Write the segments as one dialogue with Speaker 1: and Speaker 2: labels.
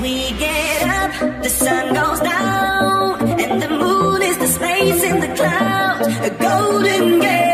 Speaker 1: We get up, the sun goes down, and the moon is the space in the clouds, the golden gate.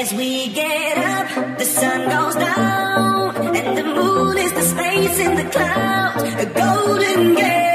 Speaker 1: As we get up, the sun goes down, and the moon is the space in the clouds, a golden gate.